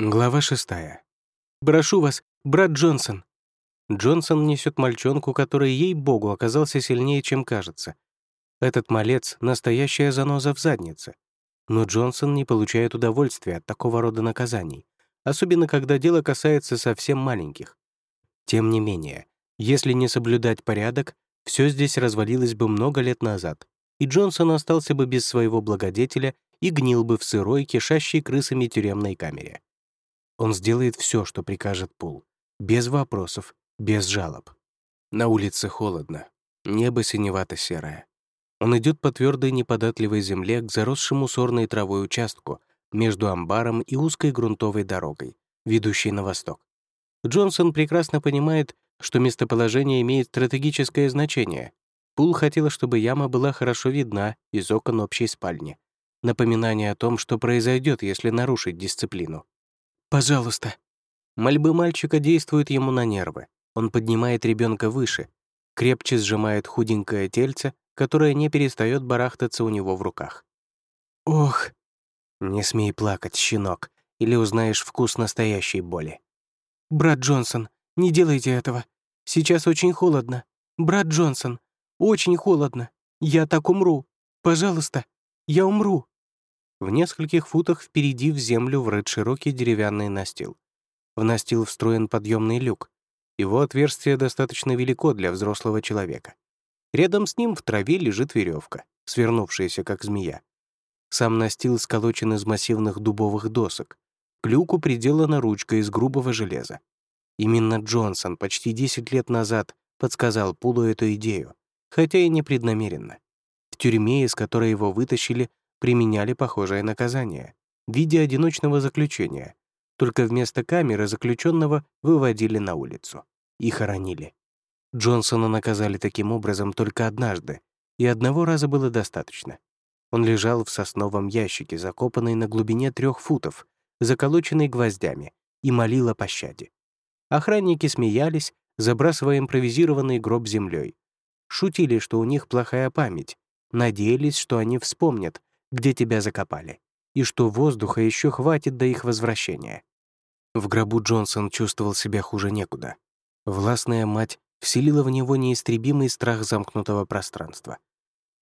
Глава шестая. «Прошу вас, брат Джонсон!» Джонсон несет мальчонку, который, ей-богу, оказался сильнее, чем кажется. Этот малец — настоящая заноза в заднице. Но Джонсон не получает удовольствия от такого рода наказаний, особенно когда дело касается совсем маленьких. Тем не менее, если не соблюдать порядок, все здесь развалилось бы много лет назад, и Джонсон остался бы без своего благодетеля и гнил бы в сырой, кишащей крысами тюремной камере. Он сделает все, что прикажет Пул. Без вопросов, без жалоб. На улице холодно. Небо синевато-серое. Он идет по твердой неподатливой земле к заросшему сорной травой участку между амбаром и узкой грунтовой дорогой, ведущей на восток. Джонсон прекрасно понимает, что местоположение имеет стратегическое значение. Пул хотела, чтобы яма была хорошо видна из окон общей спальни. Напоминание о том, что произойдет, если нарушить дисциплину. «Пожалуйста». Мольбы мальчика действуют ему на нервы. Он поднимает ребенка выше, крепче сжимает худенькое тельце, которое не перестает барахтаться у него в руках. «Ох!» «Не смей плакать, щенок, или узнаешь вкус настоящей боли». «Брат Джонсон, не делайте этого. Сейчас очень холодно. Брат Джонсон, очень холодно. Я так умру. Пожалуйста, я умру». В нескольких футах впереди в землю врыт широкий деревянный настил. В настил встроен подъемный люк. Его отверстие достаточно велико для взрослого человека. Рядом с ним в траве лежит веревка, свернувшаяся как змея. Сам настил сколочен из массивных дубовых досок. К люку приделана ручка из грубого железа. Именно Джонсон почти 10 лет назад подсказал Пулу эту идею, хотя и непреднамеренно. В тюрьме, из которой его вытащили, применяли похожее наказание в виде одиночного заключения, только вместо камеры заключенного выводили на улицу и хоронили. Джонсона наказали таким образом только однажды, и одного раза было достаточно. Он лежал в сосновом ящике, закопанный на глубине трех футов, заколоченный гвоздями, и молил о пощаде. Охранники смеялись, забрасывая импровизированный гроб землей. Шутили, что у них плохая память, надеялись, что они вспомнят, где тебя закопали, и что воздуха еще хватит до их возвращения. В гробу Джонсон чувствовал себя хуже некуда. Властная мать вселила в него неистребимый страх замкнутого пространства.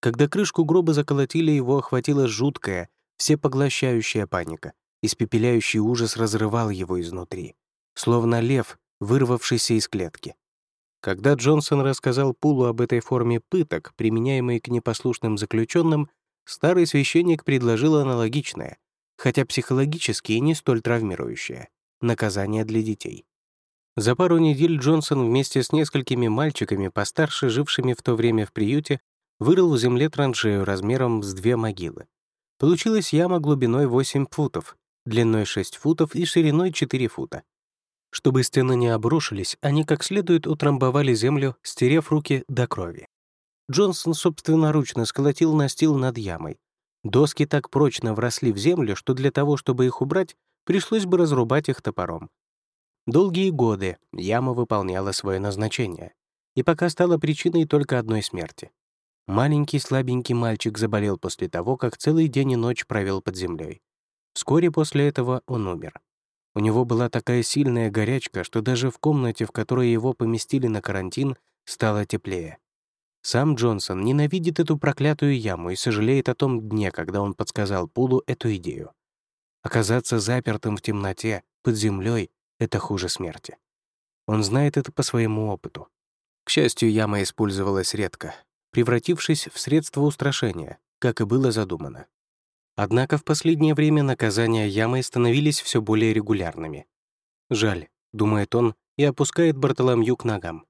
Когда крышку гроба заколотили, его охватила жуткая, всепоглощающая паника. Испепеляющий ужас разрывал его изнутри, словно лев, вырвавшийся из клетки. Когда Джонсон рассказал Пулу об этой форме пыток, применяемой к непослушным заключенным, Старый священник предложил аналогичное, хотя психологически и не столь травмирующее — наказание для детей. За пару недель Джонсон вместе с несколькими мальчиками, постарше, жившими в то время в приюте, вырыл в земле траншею размером с две могилы. Получилась яма глубиной 8 футов, длиной 6 футов и шириной 4 фута. Чтобы стены не обрушились, они как следует утрамбовали землю, стерев руки до крови. Джонсон собственноручно сколотил настил над ямой. Доски так прочно вросли в землю, что для того, чтобы их убрать, пришлось бы разрубать их топором. Долгие годы яма выполняла свое назначение, и пока стала причиной только одной смерти. Маленький слабенький мальчик заболел после того, как целый день и ночь провел под землей. Вскоре после этого он умер. У него была такая сильная горячка, что даже в комнате, в которой его поместили на карантин, стало теплее. Сам Джонсон ненавидит эту проклятую яму и сожалеет о том дне, когда он подсказал Пулу эту идею. Оказаться запертым в темноте, под землей — это хуже смерти. Он знает это по своему опыту. К счастью, яма использовалась редко, превратившись в средство устрашения, как и было задумано. Однако в последнее время наказания ямой становились все более регулярными. «Жаль», — думает он и опускает Бартоломью к ногам.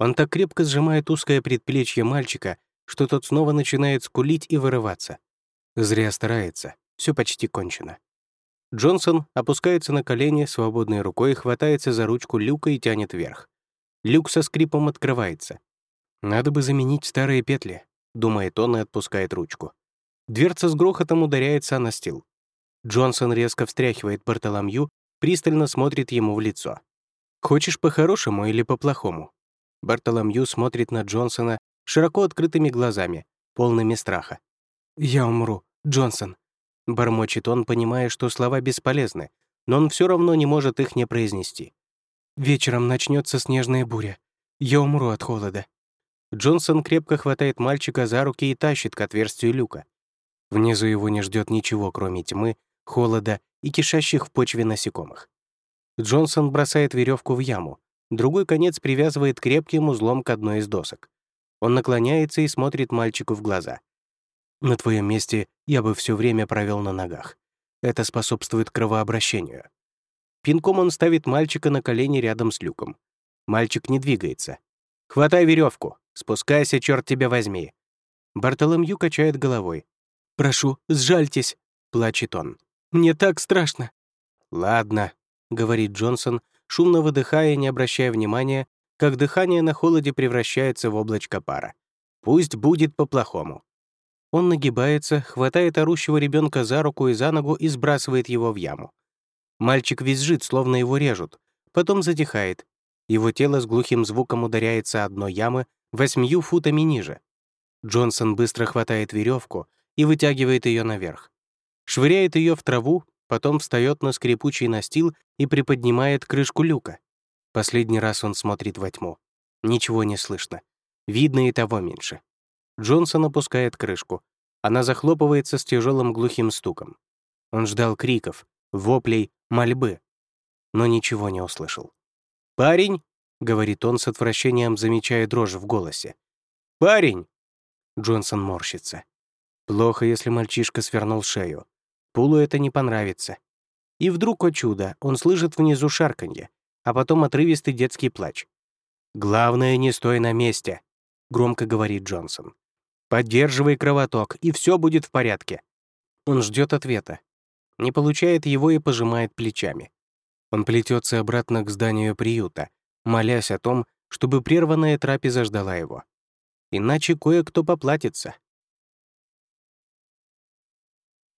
Он так крепко сжимает узкое предплечье мальчика, что тот снова начинает скулить и вырываться. Зря старается, все почти кончено. Джонсон опускается на колени, свободной рукой хватается за ручку люка и тянет вверх. Люк со скрипом открывается. «Надо бы заменить старые петли», — думает он и отпускает ручку. Дверца с грохотом ударяется на стил. Джонсон резко встряхивает Бартоломью, пристально смотрит ему в лицо. «Хочешь по-хорошему или по-плохому?» Бартоломью смотрит на Джонсона широко открытыми глазами, полными страха. «Я умру, Джонсон», — бормочет он, понимая, что слова бесполезны. но он все равно не может их не произнести. «Вечером начнется снежная буря. Я умру от холода». Джонсон крепко хватает мальчика за руки и тащит к отверстию люка. Внизу его не ждет ничего, кроме тьмы, холода и кишащих в почве насекомых. Джонсон бросает веревку в яму, другой конец привязывает крепким узлом к одной из досок. Он наклоняется и смотрит мальчику в глаза. «На твоем месте я бы все время провел на ногах. Это способствует кровообращению». Пинком он ставит мальчика на колени рядом с люком. Мальчик не двигается. «Хватай веревку, спускайся, черт тебя возьми». Бартоломью качает головой. «Прошу, сжальтесь», — плачет он. «Мне так страшно». «Ладно», — говорит Джонсон, шумно выдыхая, не обращая внимания, как дыхание на холоде превращается в облачко пара. «Пусть будет по-плохому». Он нагибается, хватает орущего ребенка за руку и за ногу и сбрасывает его в яму. Мальчик визжит, словно его режут, потом затихает. Его тело с глухим звуком ударяется о дно ямы восьмью футами ниже. Джонсон быстро хватает веревку и вытягивает ее наверх. Швыряет ее в траву, потом встает на скрипучий настил и приподнимает крышку люка. Последний раз он смотрит во тьму. Ничего не слышно. Видно и того меньше. Джонсон опускает крышку. Она захлопывается с тяжелым глухим стуком. Он ждал криков, воплей, мольбы, но ничего не услышал. «Парень!» — говорит он с отвращением, замечая дрожь в голосе. «Парень!» Джонсон морщится. Плохо, если мальчишка свернул шею. Пулу это не понравится. И вдруг, о чудо, он слышит внизу шарканье, а потом отрывистый детский плач. «Главное, не стой на месте», — громко говорит Джонсон. «Поддерживай кровоток, и все будет в порядке». Он ждет ответа. Не получает его и пожимает плечами. Он плетется обратно к зданию приюта, молясь о том, чтобы прерванная трапеза ждала его. Иначе кое-кто поплатится.